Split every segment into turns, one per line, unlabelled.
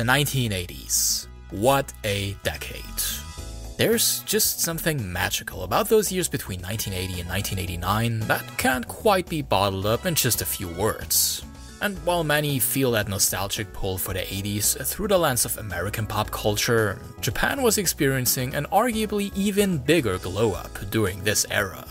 The 1980s. What a decade. There's just something magical about those years between 1980 and 1989 that can't quite be bottled up in just a few words. And while many feel that nostalgic pull for the 80s through the lens of American pop culture, Japan was experiencing an arguably even bigger glow up during this era.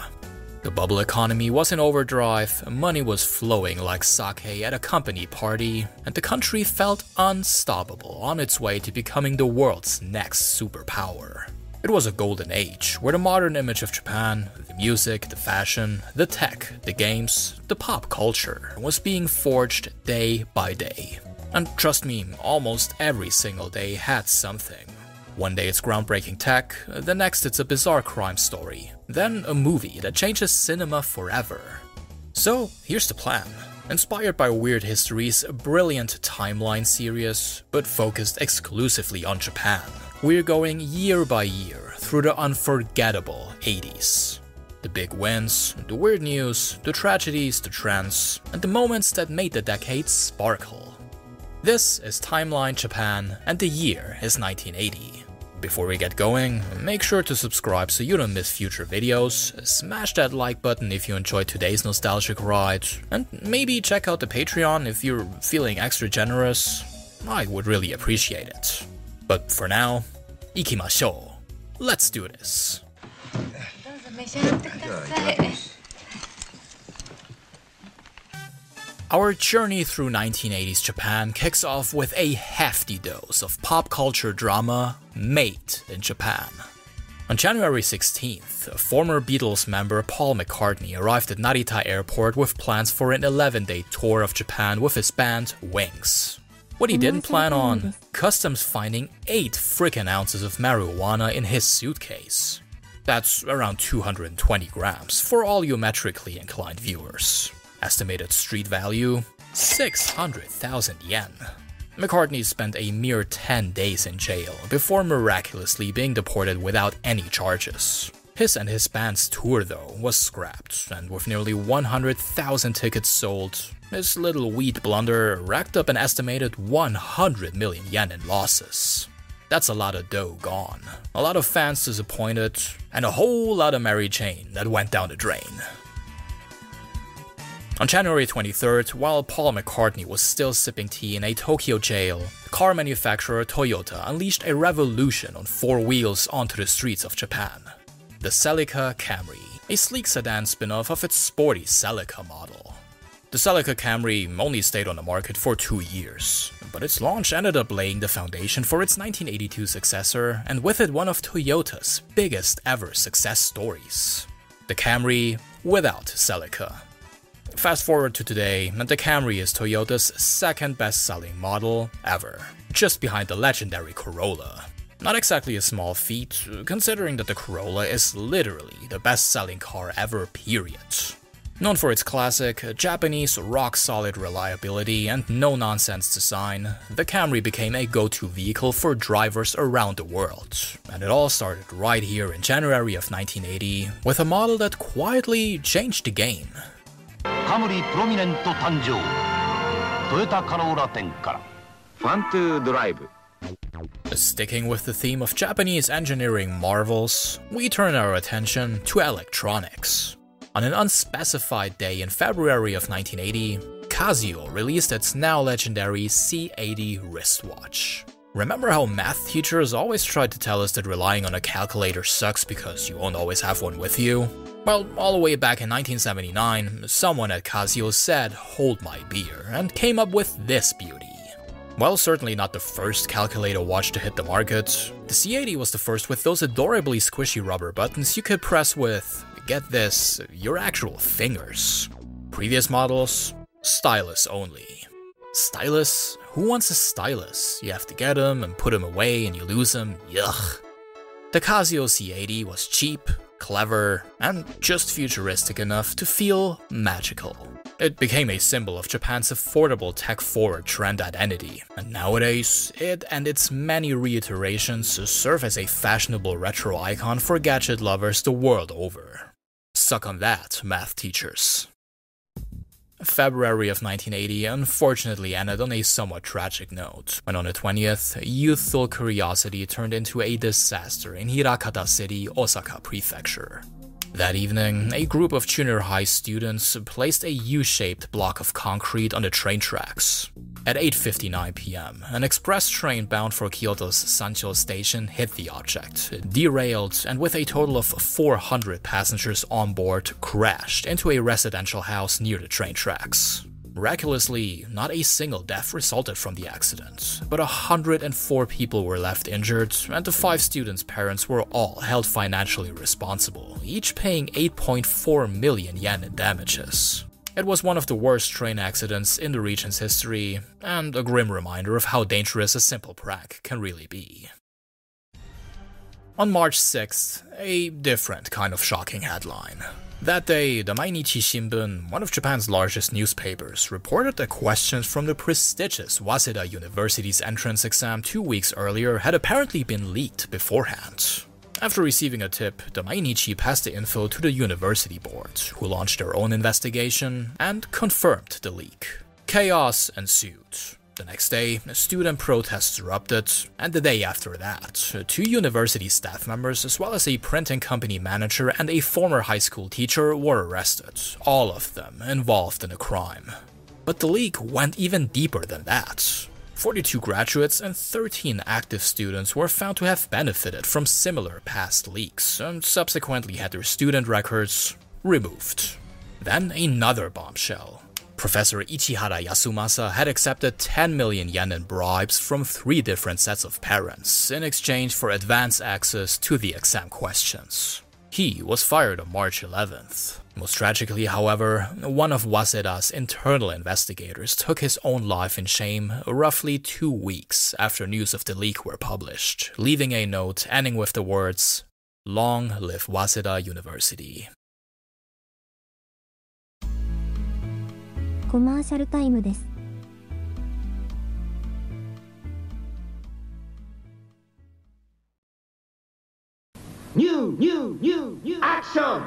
The bubble economy was in overdrive, money was flowing like sake at a company party, and the country felt unstoppable on its way to becoming the world's next superpower. It was a golden age where the modern image of Japan, the music, the fashion, the tech, the games, the pop culture was being forged day by day. And trust me, almost every single day had something. One day it's groundbreaking tech, the next it's a bizarre crime story, then a movie that changes cinema forever. So, here's the plan. Inspired by Weird History's brilliant timeline series, but focused exclusively on Japan, we're going year by year through the unforgettable 80s. The big wins, the weird news, the tragedies, the trends, and the moments that made the decade sparkle. This is Timeline Japan, and the year is 1980. Before we get going, make sure to subscribe so you don't miss future videos, smash that like button if you enjoyed today's nostalgic ride, and maybe check out the Patreon if you're feeling extra generous. I would really appreciate it. But for now, ikimashou. Let's do this. Our journey through 1980s Japan kicks off with a hefty dose of pop culture drama made in Japan. On January 16th, former Beatles member Paul McCartney arrived at Narita Airport with plans for an 11 day tour of Japan with his band Wings. What he oh didn't plan on, customs finding 8 frickin' ounces of marijuana in his suitcase. That's around 220 grams for all you metrically inclined viewers. Estimated street value 600,000 yen. McCartney spent a mere 10 days in jail before miraculously being deported without any charges. His and his band's tour, though, was scrapped, and with nearly 100,000 tickets sold, his little weed blunder racked up an estimated 100 million yen in losses. That's a lot of dough gone, a lot of fans disappointed, and a whole lot of Mary Jane that went down the drain. On January 23rd, while Paul McCartney was still sipping tea in a Tokyo jail, car manufacturer Toyota unleashed a revolution on four wheels onto the streets of Japan. The Celica Camry, a sleek sedan spin off of its sporty Celica model. The Celica Camry only stayed on the market for two years, but its launch ended up laying the foundation for its 1982 successor, and with it one of Toyota's biggest ever success stories. The Camry without Celica. Fast forward to today, and the Camry is Toyota's second best selling model ever, just behind the legendary Corolla. Not exactly a small feat, considering that the Corolla is literally the best selling car ever, period. Known for its classic, Japanese rock solid reliability and no nonsense design, the Camry became a go to vehicle for drivers around the world. And it all started right here in January of 1980 with a model that quietly changed the game.
カムリプロミネント誕生トヨタカローラ店から
ファントゥードライブ
Sticking with the theme of Japanese engineering marvels, we turn our attention to electronics. On an unspecified day in February of 1980, Casio released its now legendary C80 wristwatch. Remember how math teachers always tried to tell us that relying on a calculator sucks because you won't always have one with you? Well, all the way back in 1979, someone at Casio said, Hold my beer, and came up with this beauty. While certainly not the first calculator watch to hit the market, the C80 was the first with those adorably squishy rubber buttons you could press with, get this, your actual fingers. Previous models, stylus only. Stylus? Who wants a stylus? You have to get them and put them away and you lose them. Yuck. The Casio C80 was cheap, clever, and just futuristic enough to feel magical. It became a symbol of Japan's affordable tech forward trend identity, and nowadays, it and its many reiterations serve as a fashionable retro icon for gadget lovers the world over. Suck on that, math teachers. February of 1980 unfortunately ended on a somewhat tragic note, when on the 20th, youthful curiosity turned into a disaster in Hirakata City, Osaka Prefecture. That evening, a group of junior high students placed a U-shaped block of concrete on the train tracks. At 8.59 pm, an express train bound for Kyoto's Sanjo station hit the object, derailed, and with a total of 400 passengers on board, crashed into a residential house near the train tracks. Miraculously, not a single death resulted from the accident, but 104 people were left injured, and the five students' parents were all held financially responsible, each paying 8.4 million yen in damages. It was one of the worst train accidents in the region's history, and a grim reminder of how dangerous a simple prank can really be. On March 6th, a different kind of shocking headline. That day, the Mainichi Shimbun, one of Japan's largest newspapers, reported that questions from the prestigious Waseda University's entrance exam two weeks earlier had apparently been leaked beforehand. After receiving a tip, the Mainichi passed the info to the university board, who launched their own investigation and confirmed the leak. Chaos ensued. The next day, student protests erupted, and the day after that, two university staff members, as well as a printing company manager and a former high school teacher, were arrested, all of them involved in a crime. But the leak went even deeper than that. 42 graduates and 13 active students were found to have benefited from similar past leaks and subsequently had their student records removed. Then another bombshell. Professor Ichihara Yasumasa had accepted 10 million yen in bribes from three different sets of parents in exchange for advance access to the exam questions. He was fired on March 11th. Most tragically, however, one of Waseda's internal investigators took his own life in shame roughly two weeks after news of the leak were published, leaving a note ending with the words, Long live Waseda University.
コマーシャルタイムです。
ニューニューニューニュー。アクション。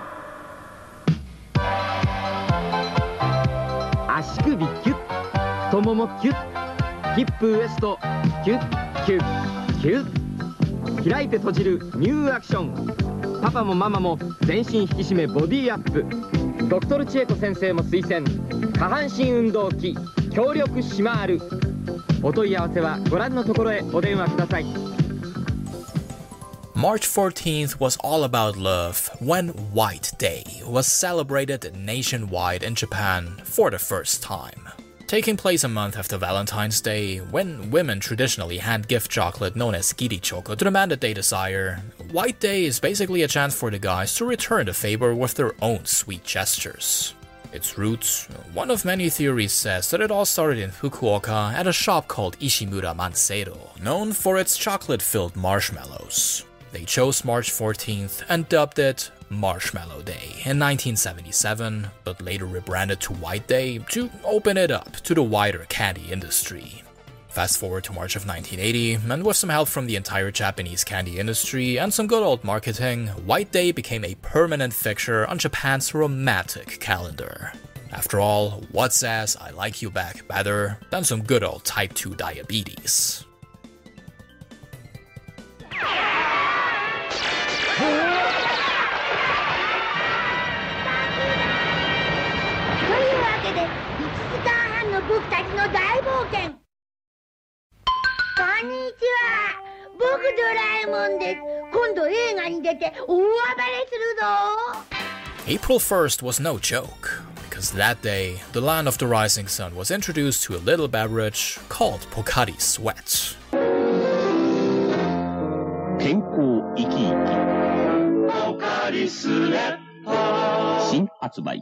足首キュッ。太ももキュッ。ヒップウエスト。キュッ。キュッ。キュッ。開いて閉じるニューアクション。パパもママも全身引き締めボディアップドクトル千恵子先生も推薦下半身運動器強力シマールお問い合わせはご覧のところへお電話ください
March 14th was all about love when White Day was celebrated nationwide in Japan for the first time. Taking place a month after Valentine's Day, when women traditionally hand gift chocolate known as girichoko to the man that they desire, White Day is basically a chance for the guys to return the favor with their own sweet gestures. Its roots, one of many theories says that it all started in Fukuoka at a shop called Ishimura Manseido, known for its chocolate-filled marshmallows. They chose March 14th and dubbed it Marshmallow Day in 1977, but later rebranded to White Day to open it up to the wider candy industry. Fast forward to March of 1980, and with some help from the entire Japanese candy industry and some good old marketing, White Day became a permanent fixture on Japan's romantic calendar. After all, what says I like you back better than some good old type 2 diabetes?
えもんです今度映画に出て大暴れするぞ
April 1st was no joke, because that day, the land of the rising sun was introduced to a little beverage called Pocari Sweat.
健康生き生き新発売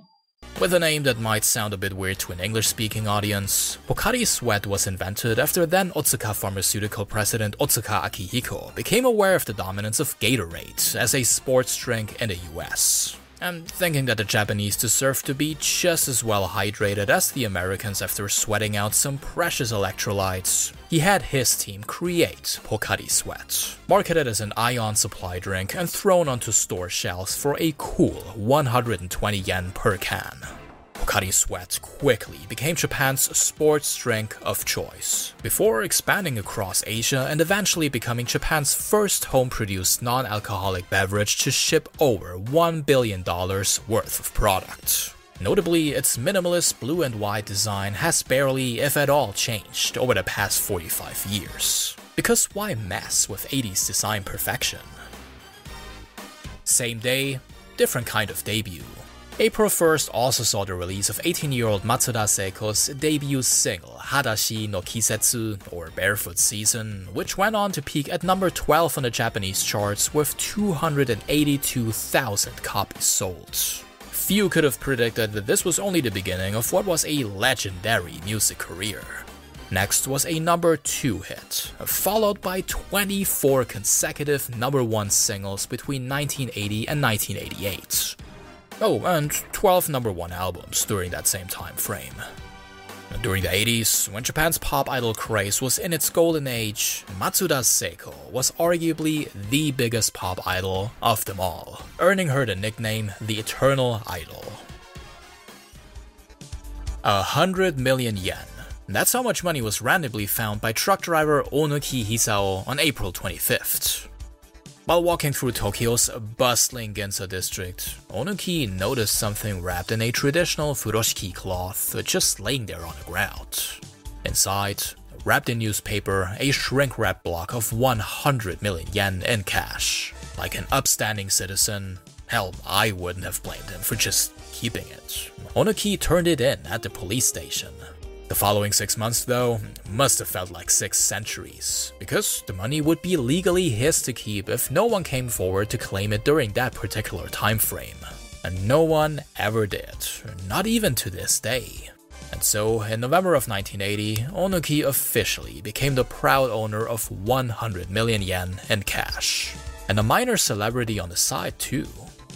with a name that might sound a bit weird to an English speaking audience, Pocari Sweat was invented after then Otsuka Pharmaceutical president Otsuka Akihiko became aware of the dominance of Gatorade as a sports drink in the US. And thinking that the Japanese deserved to be just as well hydrated as the Americans after sweating out some precious electrolytes, he had his team create Pocari Sweat, marketed as an ion supply drink and thrown onto store shelves for a cool 120 yen per can. Pocari Sweat quickly became Japan's sports drink of choice, before expanding across Asia and eventually becoming Japan's first home produced non alcoholic beverage to ship over $1 billion worth of product. Notably, its minimalist blue and white design has barely, if at all, changed over the past 45 years. Because why mess with 80s design perfection? Same day, different kind of debut. April 1st also saw the release of 18-year-old Matsuda Seiko's debut single Hadashi no Kisetsu or Barefoot Season, which went on to peak at number 12 on the Japanese charts with 282,000 copies sold. Few could have predicted that this was only the beginning of what was a legendary music career. Next was a number 2 hit, followed by 24 consecutive number 1 singles between 1980 and 1988. Oh, and 12 number 1 albums during that same time frame. During the 80s, when Japan's pop idol craze was in its golden age, Matsuda Seiko was arguably the biggest pop idol of them all, earning her the nickname the Eternal Idol. A hundred million yen. That's how much money was randomly found by truck driver Onuki Hisao on April 25th. While walking through Tokyo's bustling Ginza district, Onuki noticed something wrapped in a traditional furoshiki cloth just laying there on the ground. Inside, wrapped in newspaper, a shrink wrap block of 100 million yen in cash. Like an upstanding citizen, hell, I wouldn't have blamed him for just keeping it. Onuki turned it in at the police station, the following six months, though, must have felt like six centuries, because the money would be legally his to keep if no one came forward to claim it during that particular time frame. And no one ever did, not even to this day. And so, in November of 1980, Onuki officially became the proud owner of 100 million yen in cash. And a minor celebrity on the side, too.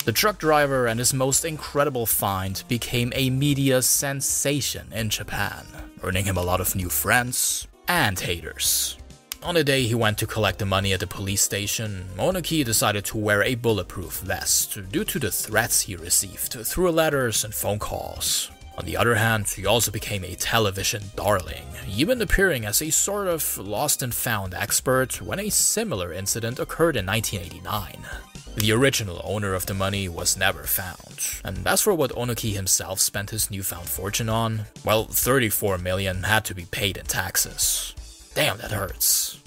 The truck driver and his most incredible find became a media sensation in Japan, earning him a lot of new friends and haters. On the day he went to collect the money at the police station, Onuki decided to wear a bulletproof vest due to the threats he received through letters and phone calls. On the other hand, he also became a television darling, even appearing as a sort of lost and found expert when a similar incident occurred in 1989. The original owner of the money was never found, and as for what Onuki himself spent his newfound fortune on, well, 34 million had to be paid in taxes. Damn, that hurts.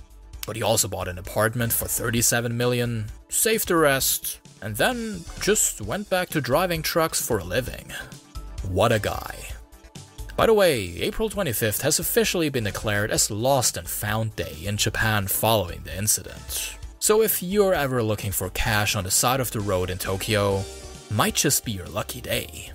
But he also bought an apartment for 37 million, saved the rest, and then just went back to driving trucks for a living. What a guy. By the way, April 25th has officially been declared as Lost and Found Day in Japan following the incident. So if you're ever looking for cash on the side of the road in Tokyo, might just be your lucky day.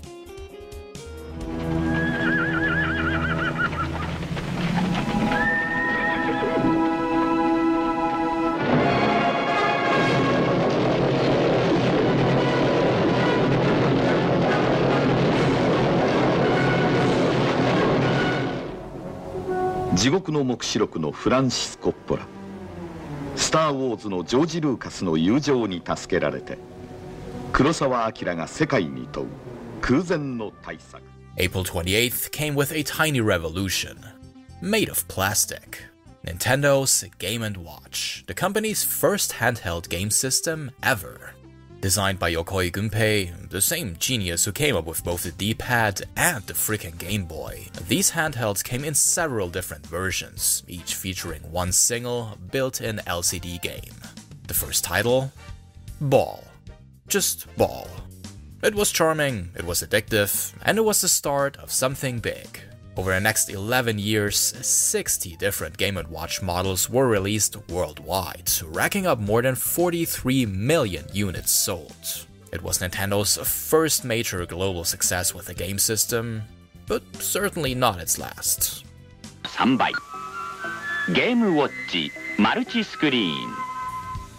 Jigoku no no Francis Coppola ス・コッポラスター・ウォーズのジョージ・ルーカスの友情に助けられて黒澤明が世界に問う空前の大作
April 28th came with a tiny revolution. Made of plastic. Nintendo's Game & Watch, the company's first handheld game system ever. Designed by Yokoi Gunpei, the same genius who came up with both the D-pad and the freaking Game Boy, these handhelds came in several different versions, each featuring one single, built-in LCD game. The first title? Ball. Just Ball. It was charming, it was addictive, and it was the start of something big. Over the next 11 years, 60 different Game & Watch models were released worldwide, racking up more than 43 million units sold. It was Nintendo's first major global success with a game system, but certainly not its last.
3倍ゲームウォッチマルチスクリーン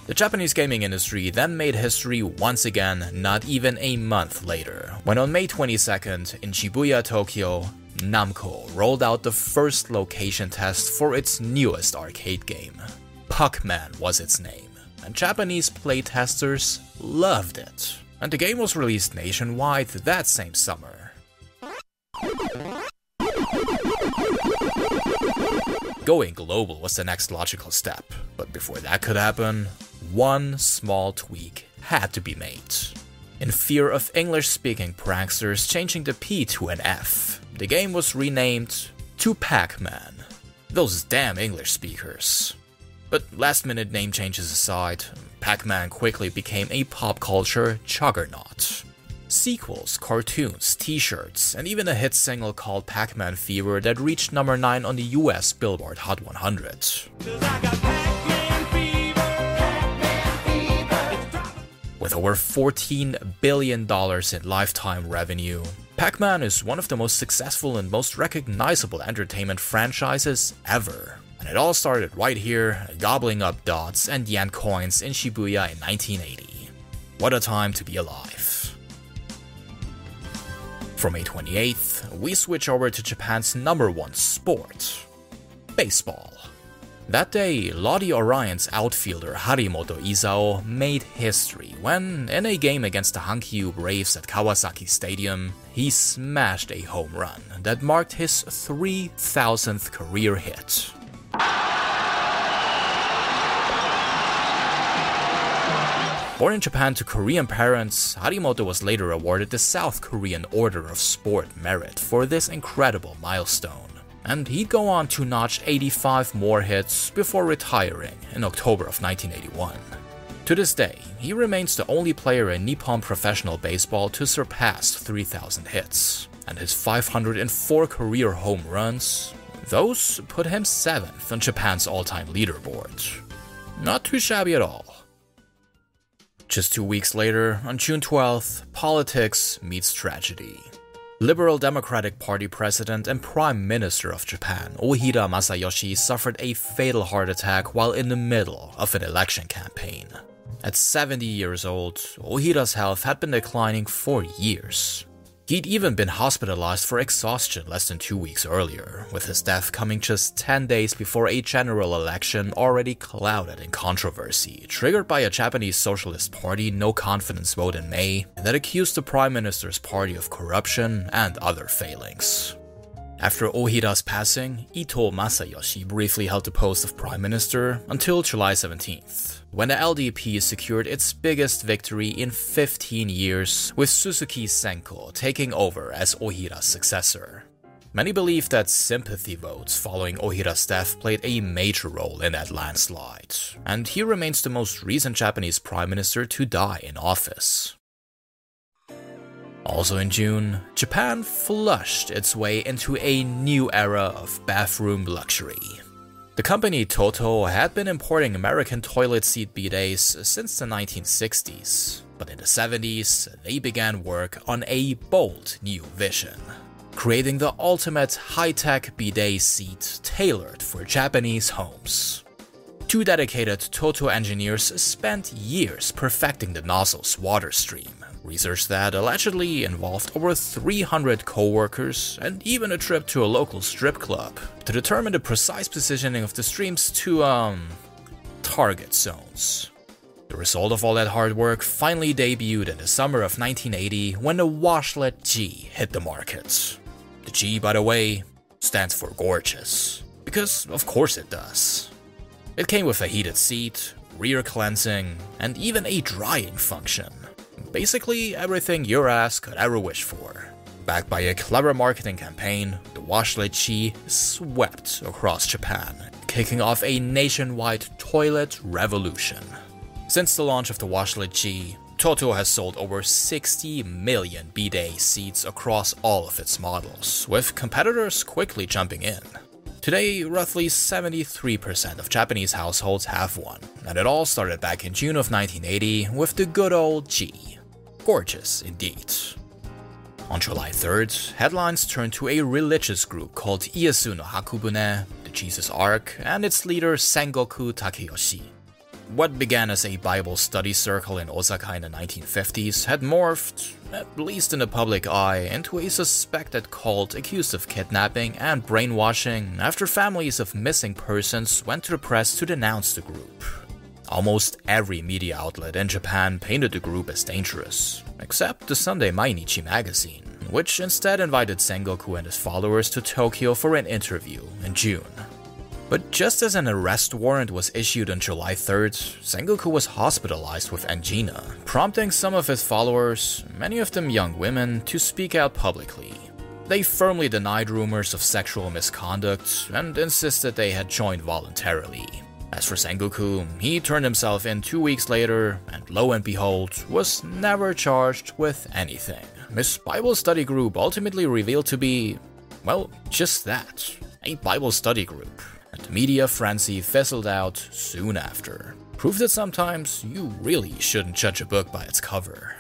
The Japanese gaming industry then made history once again not even a month later, when on May 22nd in Shibuya, Tokyo, Namco rolled out the first location test for its newest arcade game. Puckman was its name, and Japanese playtesters loved it. And the game was released nationwide that same summer. Going global was the next logical step, but before that could happen, one small tweak had to be made. In fear of English speaking pranksters changing the P to an F, the game was renamed to Pac Man. Those damn English speakers. But last minute name changes aside, Pac Man quickly became a pop culture juggernaut. Sequels, cartoons, t shirts, and even a hit single called Pac Man Fever that reached number 9 on the US Billboard Hot 100. With over $14 billion in lifetime revenue, Pac Man is one of the most successful and most recognizable entertainment franchises ever. And it all started right here, gobbling up dots and yen coins in Shibuya in 1980. What a time to be alive. From May 28th, we switch over to Japan's number one sport baseball. That day, Lotte Orions outfielder Harimoto Isao made history when, in a game against the Hankyu Braves at Kawasaki Stadium, he smashed a home run that marked his 3,000th career hit. Born in Japan to Korean parents, Harimoto was later awarded the South Korean Order of Sport Merit for this incredible milestone. And he'd go on to notch 85 more hits before retiring in October of 1981. To this day, he remains the only player in Nippon professional baseball to surpass 3,000 hits, and his 504 career home runs, those put him 7th on Japan's all time leaderboard. Not too shabby at all. Just two weeks later, on June 12th, politics meets tragedy. Liberal Democratic Party president and Prime Minister of Japan, Ohira Masayoshi, suffered a fatal heart attack while in the middle of an election campaign. At 70 years old, Ohira's health had been declining for years. He'd even been hospitalized for exhaustion less than two weeks earlier, with his death coming just 10 days before a general election already clouded in controversy, triggered by a Japanese Socialist Party no confidence vote in May that accused the Prime Minister's party of corruption and other failings. After Ohira's passing, Ito Masayoshi briefly held the post of Prime Minister until July 17th, when the LDP secured its biggest victory in 15 years, with Suzuki Zenko taking over as Ohira's successor. Many believe that sympathy votes following Ohira's death played a major role in that landslide, and he remains the most recent Japanese prime minister to die in office. Also in June, Japan flushed its way into a new era of bathroom luxury. The company Toto had been importing American toilet seat bidets since the 1960s, but in the 70s, they began work on a bold new vision creating the ultimate high tech bidet seat tailored for Japanese homes. Two dedicated Toto engineers spent years perfecting the nozzle's water stream, research that allegedly involved over 300 co workers and even a trip to a local strip club to determine the precise positioning of the stream's two, um, target zones. The result of all that hard work finally debuted in the summer of 1980 when the Washlet G hit the market. The G, by the way, stands for gorgeous. Because, of course, it does. It came with a heated seat, rear cleansing, and even a drying function. Basically, everything your ass could ever wish for. Backed by a clever marketing campaign, the Washlet G swept across Japan, kicking off a nationwide toilet revolution. Since the launch of the Washlet G, Toto has sold over 60 million bidet seats across all of its models, with competitors quickly jumping in. Today, roughly 73% of Japanese households have one, and it all started back in June of 1980 with the good old G. Gorgeous indeed. On July 3rd, headlines turned to a religious group called Iesu no Hakobune, the Jesus Ark, and its leader Sengoku Takeyoshi. What began as a Bible study circle in Osaka in the 1950s had morphed, at least in the public eye, into a suspected cult accused of kidnapping and brainwashing after families of missing persons went to the press to denounce the group. Almost every media outlet in Japan painted the group as dangerous, except the Sunday Mainichi magazine, which instead invited Sengoku and his followers to Tokyo for an interview in June. But just as an arrest warrant was issued on July 3rd, Sengoku was hospitalized with angina, prompting some of his followers, many of them young women, to speak out publicly. They firmly denied rumors of sexual misconduct and insisted they had joined voluntarily. As for Sengoku, he turned himself in two weeks later, and lo and behold, was never charged with anything. His Bible study group ultimately revealed to be, well, just that a Bible study group and media frenzy fizzled out soon after. Proof that sometimes you really shouldn't judge a book by its cover.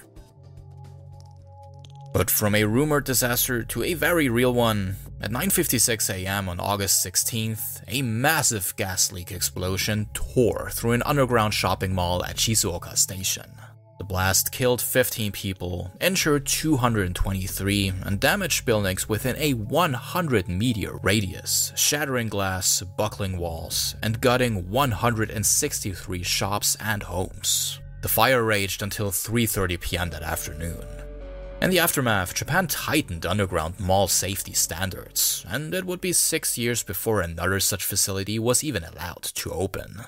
But from a rumored disaster to a very real one, at 9:56 a.m. on August 16th, a massive gas leak explosion tore through an underground shopping mall at Shizuoka Station. The blast killed 15 people, injured 223, and damaged buildings within a 100 meter radius, shattering glass, buckling walls, and gutting 163 shops and homes. The fire raged until 3:30 p.m. that afternoon. In the aftermath, Japan tightened underground mall safety standards, and it would be six years before another such facility was even allowed to open.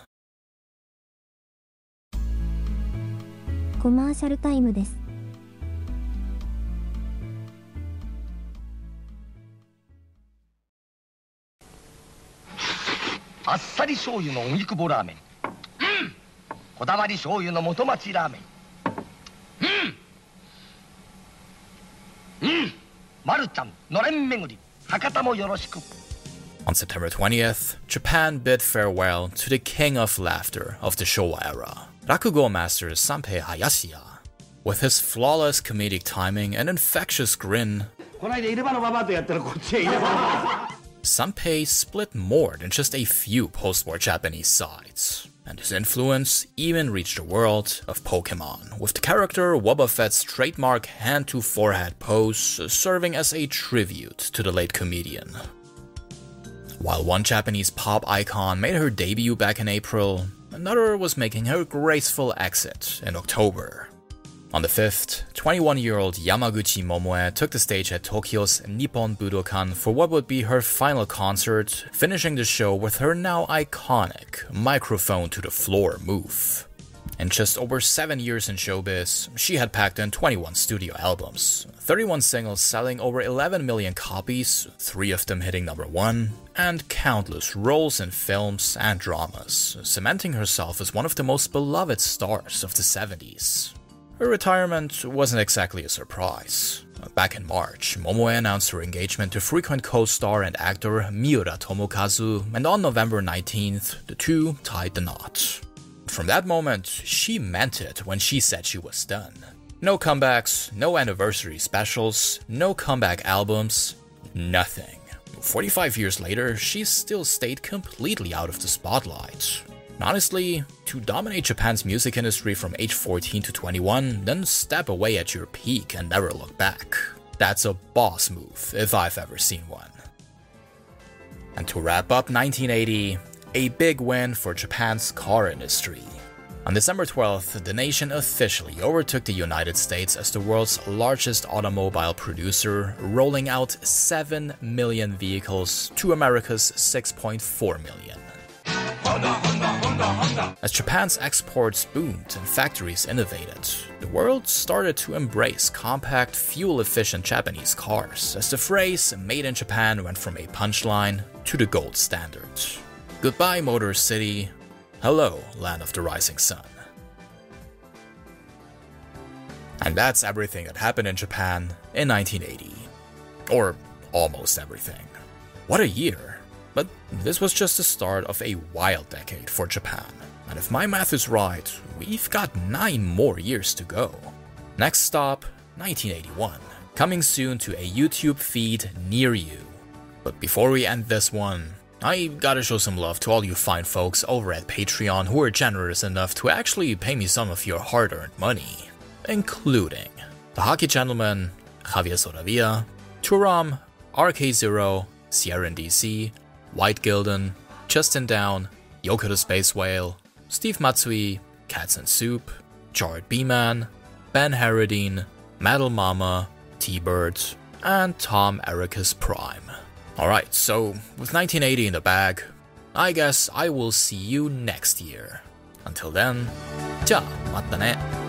コマーシャルタイムです。
あっさり醤油の荻窪ラーメンうんこだわり醤油の元町ラーメン
On September 20th, Japan bid farewell to the king of laughter of the Showa era, Rakugo master Sanpei Hayashiya. With his flawless comedic timing and infectious grin, Sanpei split more than just a few post war Japanese sides and his influence even reached the world of Pokemon, with the character Wobbuffet's trademark hand-to-forehead pose serving as a tribute to the late comedian. While one Japanese pop icon made her debut back in April, another was making her graceful exit in October. On the 5th, 21 year old Yamaguchi Momoe took the stage at Tokyo's Nippon Budokan for what would be her final concert, finishing the show with her now iconic microphone to the floor move. In just over seven years in showbiz, she had packed in 21 studio albums, 31 singles selling over 11 million copies, three of them hitting number one, and countless roles in films and dramas, cementing herself as one of the most beloved stars of the 70s. Her retirement wasn't exactly a surprise. Back in March, Momoe announced her engagement to frequent co-star and actor Miura Tomokazu, and on November 19th, the two tied the knot. From that moment, she meant it when she said she was done. No comebacks, no anniversary specials, no comeback albums, nothing. 45 years later, she still stayed completely out of the spotlight. Honestly, to dominate Japan's music industry from age 14 to 21, then step away at your peak and never look back. That's a boss move, if I've ever seen one. And to wrap up 1980, a big win for Japan's car industry. On December 12th, the nation officially overtook the United States as the world's largest automobile producer, rolling out 7 million vehicles to America's 6.4 million. As Japan's exports boomed and factories innovated, the world started to embrace compact, fuel efficient Japanese cars as the phrase Made in Japan went from a punchline to the gold standard. Goodbye, Motor City. Hello, Land of the Rising Sun. And that's everything that happened in Japan in 1980. Or almost everything. What a year! But this was just the start of a wild decade for Japan. And if my math is right, we've got nine more years to go. Next stop, 1981. Coming soon to a YouTube feed near you. But before we end this one, I gotta show some love to all you fine folks over at Patreon who are generous enough to actually pay me some of your hard earned money, including the Hockey Gentleman, Javier Soravia, Turam, RK0, Sierra DC, White Gilden, Justin Down, Yoko the Space Whale, Steve Matsui, Cats and Soup, Jared B-Man, Ben Harradine, Metal Mama, T-Bird, and Tom Ericus Prime. Alright, so with 1980 in the bag, I guess I will see you next year. Until then, じゃあまたね。